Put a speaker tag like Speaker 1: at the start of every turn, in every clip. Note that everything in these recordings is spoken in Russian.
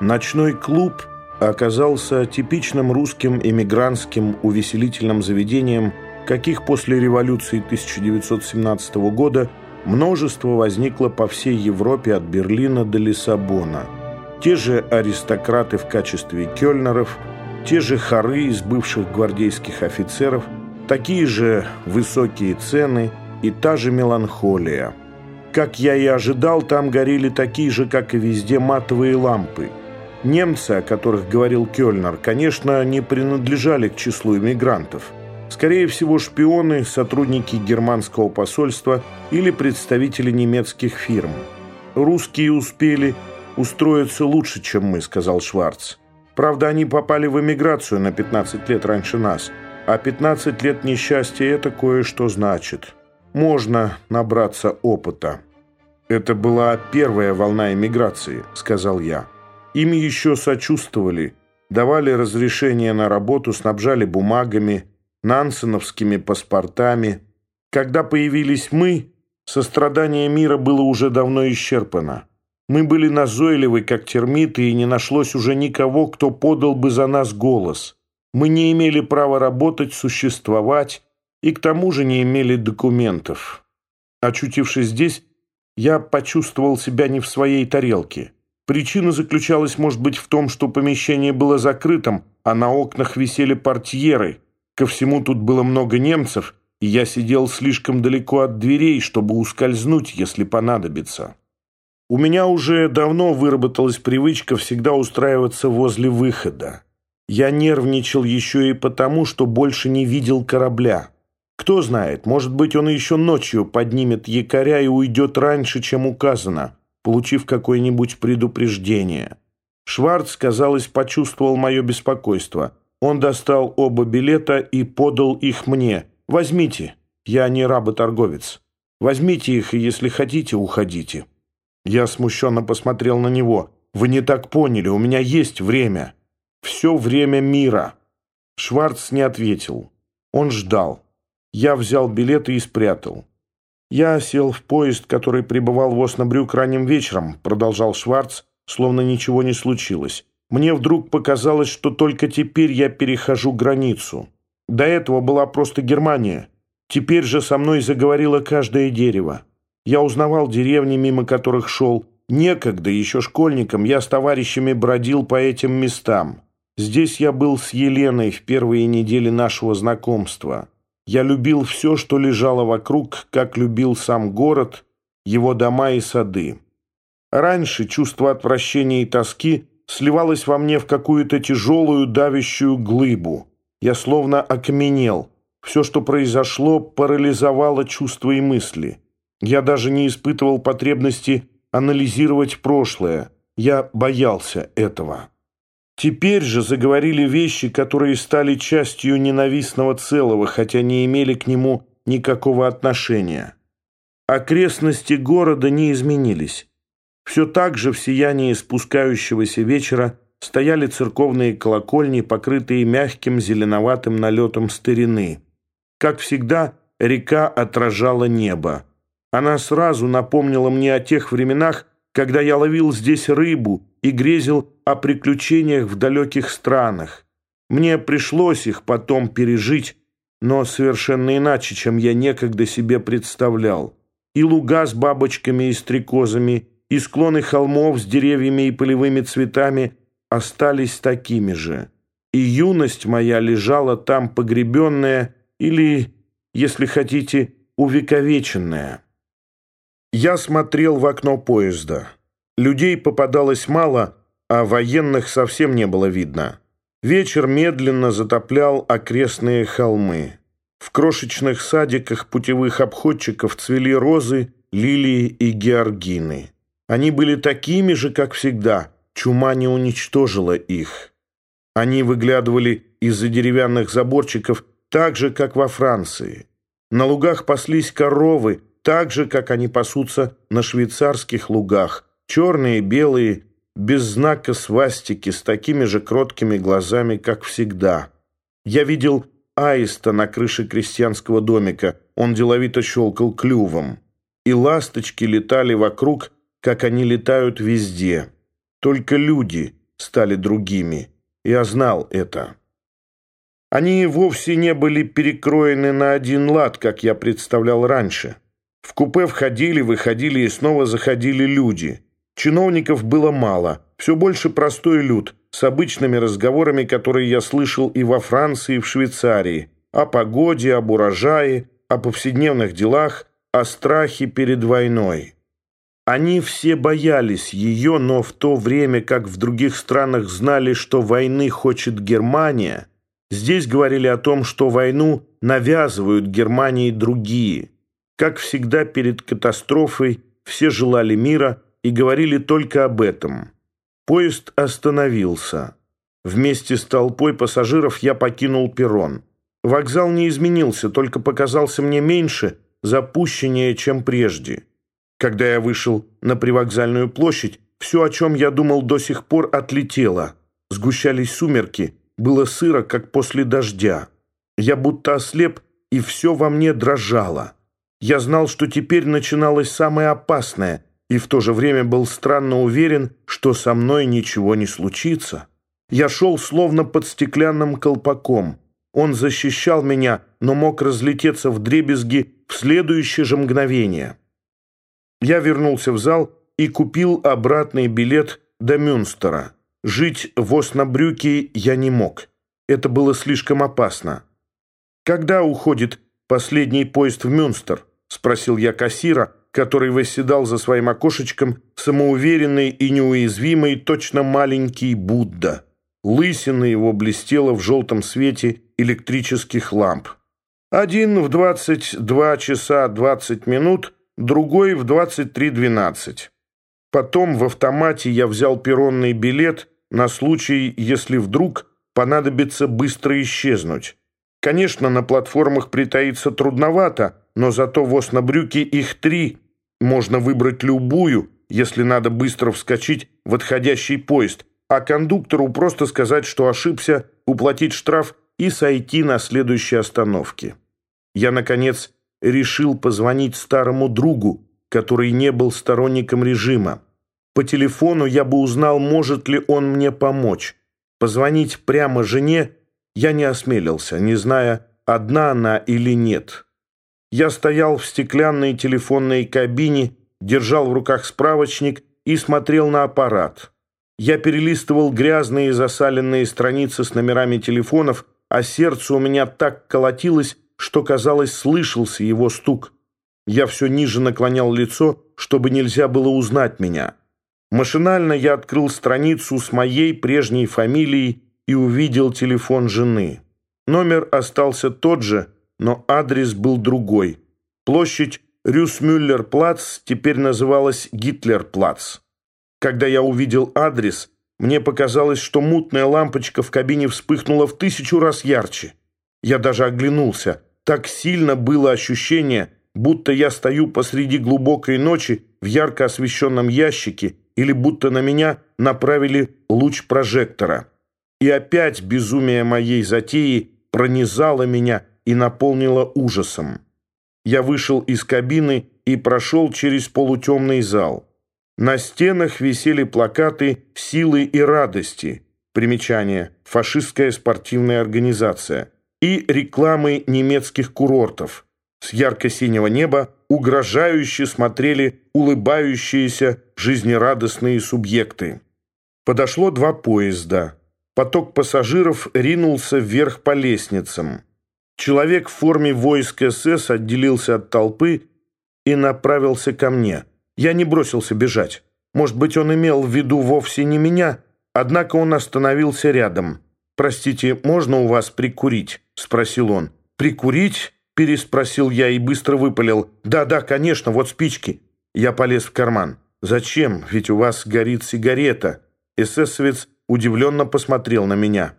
Speaker 1: Ночной клуб оказался типичным русским эмигрантским увеселительным заведением, каких после революции 1917 года множество возникло по всей Европе от Берлина до Лиссабона. Те же аристократы в качестве кёльнеров, те же хоры из бывших гвардейских офицеров, такие же высокие цены и та же меланхолия. Как я и ожидал, там горели такие же, как и везде, матовые лампы – Немцы, о которых говорил Кёльнер, конечно, не принадлежали к числу иммигрантов. Скорее всего, шпионы, сотрудники германского посольства или представители немецких фирм. «Русские успели устроиться лучше, чем мы», — сказал Шварц. «Правда, они попали в эмиграцию на 15 лет раньше нас, а 15 лет несчастья — это кое-что значит. Можно набраться опыта». «Это была первая волна эмиграции», — сказал я. Им еще сочувствовали, давали разрешение на работу, снабжали бумагами, нансеновскими паспортами. Когда появились мы, сострадание мира было уже давно исчерпано. Мы были назойливы, как термиты, и не нашлось уже никого, кто подал бы за нас голос. Мы не имели права работать, существовать, и к тому же не имели документов. Очутившись здесь, я почувствовал себя не в своей тарелке. Причина заключалась, может быть, в том, что помещение было закрытым, а на окнах висели портьеры. Ко всему тут было много немцев, и я сидел слишком далеко от дверей, чтобы ускользнуть, если понадобится. У меня уже давно выработалась привычка всегда устраиваться возле выхода. Я нервничал еще и потому, что больше не видел корабля. Кто знает, может быть, он еще ночью поднимет якоря и уйдет раньше, чем указано получив какое-нибудь предупреждение. Шварц, казалось, почувствовал мое беспокойство. Он достал оба билета и подал их мне. «Возьмите, я не работорговец. Возьмите их, и если хотите, уходите». Я смущенно посмотрел на него. «Вы не так поняли, у меня есть время. Все время мира». Шварц не ответил. Он ждал. Я взял билеты и спрятал. «Я сел в поезд, который прибывал в Оснобрюк ранним вечером», продолжал Шварц, словно ничего не случилось. «Мне вдруг показалось, что только теперь я перехожу границу. До этого была просто Германия. Теперь же со мной заговорило каждое дерево. Я узнавал деревни, мимо которых шел. Некогда, еще школьником, я с товарищами бродил по этим местам. Здесь я был с Еленой в первые недели нашего знакомства». Я любил все, что лежало вокруг, как любил сам город, его дома и сады. Раньше чувство отвращения и тоски сливалось во мне в какую-то тяжелую давящую глыбу. Я словно окаменел. Все, что произошло, парализовало чувства и мысли. Я даже не испытывал потребности анализировать прошлое. Я боялся этого. Теперь же заговорили вещи, которые стали частью ненавистного целого, хотя не имели к нему никакого отношения. Окрестности города не изменились. Все так же в сиянии спускающегося вечера стояли церковные колокольни, покрытые мягким зеленоватым налетом старины. Как всегда, река отражала небо. Она сразу напомнила мне о тех временах, когда я ловил здесь рыбу и грезил о приключениях в далеких странах. Мне пришлось их потом пережить, но совершенно иначе, чем я некогда себе представлял. И луга с бабочками и стрекозами, и склоны холмов с деревьями и полевыми цветами остались такими же. И юность моя лежала там погребенная или, если хотите, увековеченная. Я смотрел в окно поезда. Людей попадалось мало, а военных совсем не было видно. Вечер медленно затоплял окрестные холмы. В крошечных садиках путевых обходчиков цвели розы, лилии и георгины. Они были такими же, как всегда. Чума не уничтожила их. Они выглядывали из-за деревянных заборчиков так же, как во Франции. На лугах паслись коровы, так же, как они пасутся на швейцарских лугах, Черные, белые, без знака свастики, с такими же кроткими глазами, как всегда. Я видел аиста на крыше крестьянского домика. Он деловито щелкал клювом. И ласточки летали вокруг, как они летают везде. Только люди, стали другими. Я знал это. Они вовсе не были перекроены на один лад, как я представлял раньше. В купе входили, выходили и снова заходили люди. Чиновников было мало, все больше простой люд, с обычными разговорами, которые я слышал и во Франции, и в Швейцарии, о погоде, об урожае, о повседневных делах, о страхе перед войной. Они все боялись ее, но в то время, как в других странах знали, что войны хочет Германия, здесь говорили о том, что войну навязывают Германии другие. Как всегда перед катастрофой все желали мира и говорили только об этом. Поезд остановился. Вместе с толпой пассажиров я покинул перрон. Вокзал не изменился, только показался мне меньше, запущеннее, чем прежде. Когда я вышел на привокзальную площадь, все, о чем я думал до сих пор, отлетело. Сгущались сумерки, было сыро, как после дождя. Я будто ослеп, и все во мне дрожало. Я знал, что теперь начиналось самое опасное, и в то же время был странно уверен, что со мной ничего не случится. Я шел словно под стеклянным колпаком. Он защищал меня, но мог разлететься в дребезги в следующее же мгновение. Я вернулся в зал и купил обратный билет до Мюнстера. Жить в Оснабрюке я не мог. Это было слишком опасно. «Когда уходит последний поезд в Мюнстер?» — спросил я кассира, который восседал за своим окошечком, самоуверенный и неуязвимый, точно маленький Будда. Лысина его блестела в желтом свете электрических ламп. Один в 22 часа 20 минут — другой в 23.12. Потом в автомате я взял перронный билет на случай, если вдруг понадобится быстро исчезнуть. Конечно, на платформах притаиться трудновато, но зато в Оснабрюке их три. Можно выбрать любую, если надо быстро вскочить в отходящий поезд, а кондуктору просто сказать, что ошибся, уплатить штраф и сойти на следующей остановке. Я, наконец, решил позвонить старому другу, который не был сторонником режима. По телефону я бы узнал, может ли он мне помочь. Позвонить прямо жене я не осмелился, не зная, одна она или нет. Я стоял в стеклянной телефонной кабине, держал в руках справочник и смотрел на аппарат. Я перелистывал грязные засаленные страницы с номерами телефонов, а сердце у меня так колотилось, что, казалось, слышался его стук. Я все ниже наклонял лицо, чтобы нельзя было узнать меня. Машинально я открыл страницу с моей прежней фамилией и увидел телефон жены. Номер остался тот же, но адрес был другой. Площадь Рюсмюллер-Плац теперь называлась Гитлер-Плац. Когда я увидел адрес, мне показалось, что мутная лампочка в кабине вспыхнула в тысячу раз ярче. Я даже оглянулся – так сильно было ощущение, будто я стою посреди глубокой ночи в ярко освещенном ящике или будто на меня направили луч прожектора. И опять безумие моей затеи пронизало меня и наполнило ужасом. Я вышел из кабины и прошел через полутемный зал. На стенах висели плакаты «Силы и радости». Примечание. Фашистская спортивная организация и рекламы немецких курортов. С ярко-синего неба угрожающе смотрели улыбающиеся жизнерадостные субъекты. Подошло два поезда. Поток пассажиров ринулся вверх по лестницам. Человек в форме войск СС отделился от толпы и направился ко мне. Я не бросился бежать. Может быть, он имел в виду вовсе не меня, однако он остановился рядом. «Простите, можно у вас прикурить?» — спросил он. «Прикурить?» — переспросил я и быстро выпалил. «Да-да, конечно, вот спички». Я полез в карман. «Зачем? Ведь у вас горит сигарета». Эсэсовец удивленно посмотрел на меня.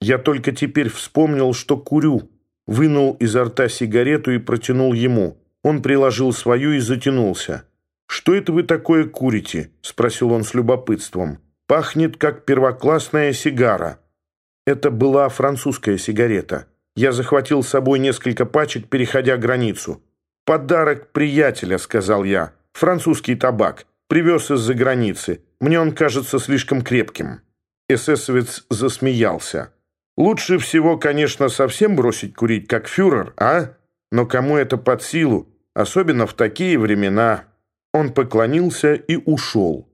Speaker 1: Я только теперь вспомнил, что курю. Вынул изо рта сигарету и протянул ему. Он приложил свою и затянулся. «Что это вы такое курите?» — спросил он с любопытством. «Пахнет, как первоклассная сигара». Это была французская сигарета. Я захватил с собой несколько пачек, переходя границу. «Подарок приятеля», — сказал я. «Французский табак. Привез из-за границы. Мне он кажется слишком крепким». Эсэсовец засмеялся. «Лучше всего, конечно, совсем бросить курить, как фюрер, а? Но кому это под силу, особенно в такие времена?» Он поклонился и ушел.